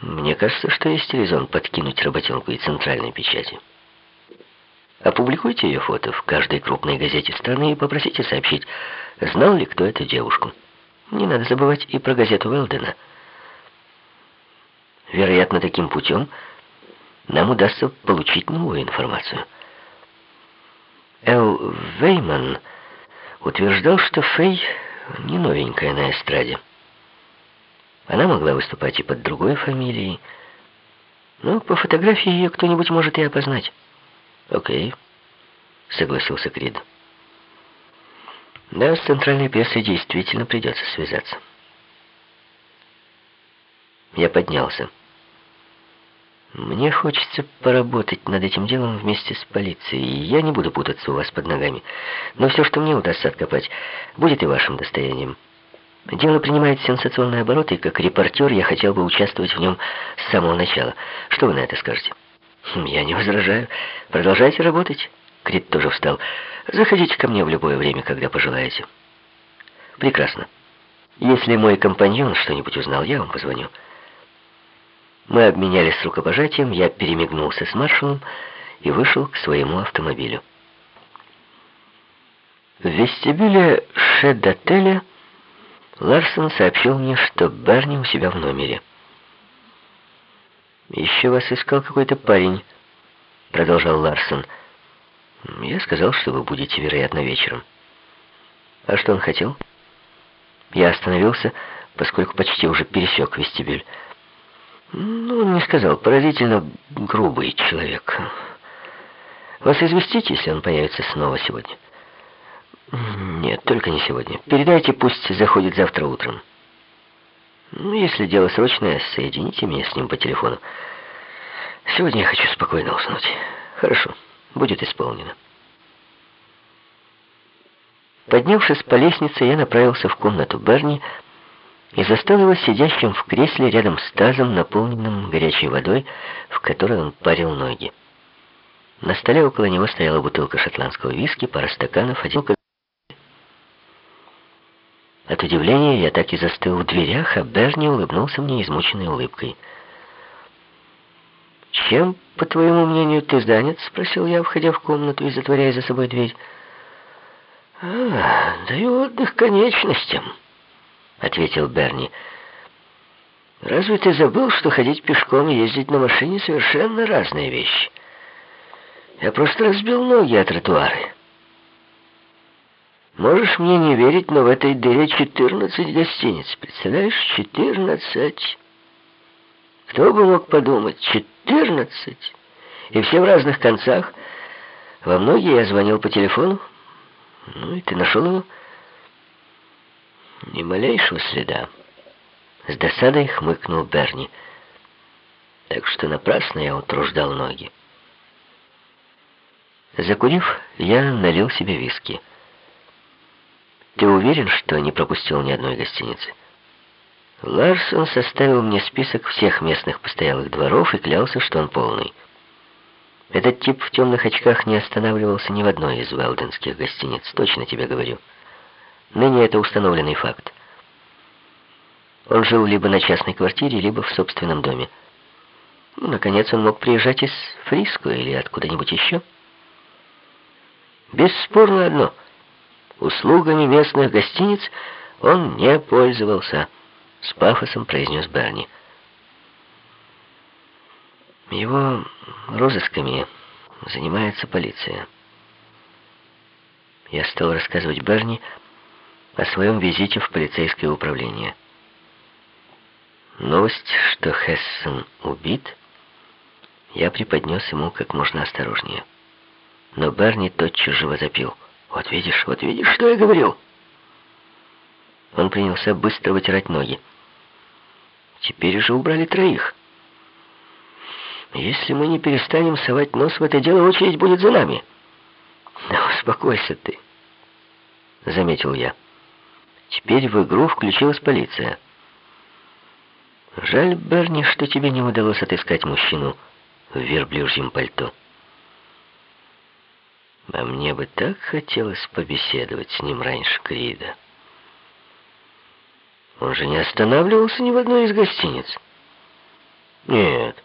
Мне кажется, что есть резон подкинуть работенку и центральной печати. Опубликуйте ее фото в каждой крупной газете страны и попросите сообщить, знал ли кто эту девушку. Не надо забывать и про газету Велдена. Вероятно, таким путем нам удастся получить новую информацию. Эл Вейман утверждал, что Фэй не новенькая на эстраде. Она могла выступать и под другой фамилией, но по фотографии ее кто-нибудь может и опознать. «Окей», — согласился Крид. «Да, с центральной прессой действительно придется связаться». Я поднялся. Мне хочется поработать над этим делом вместе с полицией. Я не буду путаться у вас под ногами. Но все, что мне удастся откопать, будет и вашим достоянием. Дело принимает сенсационный оборот, и как репортер я хотел бы участвовать в нем с самого начала. Что вы на это скажете? Хм, я не возражаю. Продолжайте работать. Крит тоже встал. Заходите ко мне в любое время, когда пожелаете. Прекрасно. Если мой компаньон что-нибудь узнал, я вам позвоню. Мы обменялись рукопожатием, я перемигнулся с маршалом и вышел к своему автомобилю. В вестибюле шед-отеля Ларсон сообщил мне, что Берни у себя в номере. «Еще вас искал какой-то парень», — продолжал Ларсон. «Я сказал, что вы будете, вероятно, вечером». «А что он хотел?» Я остановился, поскольку почти уже пересек вестибюль. Ну, он не сказал. Поразительно грубый человек. Вас известить, если он появится снова сегодня? Нет, только не сегодня. Передайте, пусть заходит завтра утром. Ну, если дело срочное, соедините меня с ним по телефону. Сегодня я хочу спокойно уснуть. Хорошо, будет исполнено. Поднявшись по лестнице, я направился в комнату Берни, и застал его сидящим в кресле рядом с тазом, наполненным горячей водой, в которой он парил ноги. На столе около него стояла бутылка шотландского виски, пара стаканов, один От удивления я так и застыл в дверях, а Берни улыбнулся мне измученной улыбкой. «Чем, по твоему мнению, ты занят?» — спросил я, входя в комнату и затворяя за собой дверь. «А, даю отдых конечностям». — ответил Берни. «Разве ты забыл, что ходить пешком и ездить на машине — совершенно разные вещи? Я просто разбил ноги о тротуары. Можешь мне не верить, но в этой дыре 14 гостиниц. Представляешь, 14. Кто бы мог подумать, 14. И все в разных концах. Во многие я звонил по телефону. Ну, и ты нашел его?» Ни малейшего следа. С досадой хмыкнул Берни. Так что напрасно я утруждал ноги. Закурив, я налил себе виски. Ты уверен, что не пропустил ни одной гостиницы? Ларсон составил мне список всех местных постоялых дворов и клялся, что он полный. Этот тип в темных очках не останавливался ни в одной из велденских гостиниц, точно тебе говорю. Ныне это установленный факт. Он жил либо на частной квартире, либо в собственном доме. Ну, наконец, он мог приезжать из Фриско или откуда-нибудь еще. Бесспорно одно. Услугами местных гостиниц он не пользовался, с пафосом произнес Берни. Его розысками занимается полиция. Я стал рассказывать Берни о своем визите в полицейское управление. Новость, что Хессен убит, я преподнес ему как можно осторожнее. Но Берни тотчас же возопил. «Вот видишь, вот видишь, что я говорил!» Он принялся быстро вытирать ноги. Теперь уже убрали троих. Если мы не перестанем совать нос в это дело, очередь будет за нами. Да успокойся ты, заметил я. Теперь в игру включилась полиция. Жаль, Берни, что тебе не удалось отыскать мужчину в верблюжьем пальто. А мне бы так хотелось побеседовать с ним раньше Крида. Он же не останавливался ни в одной из гостиниц. Нет,